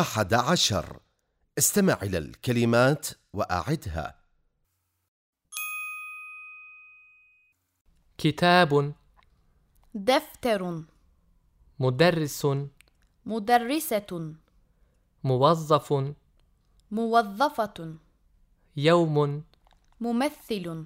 أحد عشر. استمع إلى الكلمات وأعدها. كتاب. دفتر. مدرس. مدرسة. موظف. موظفة. يوم. ممثل.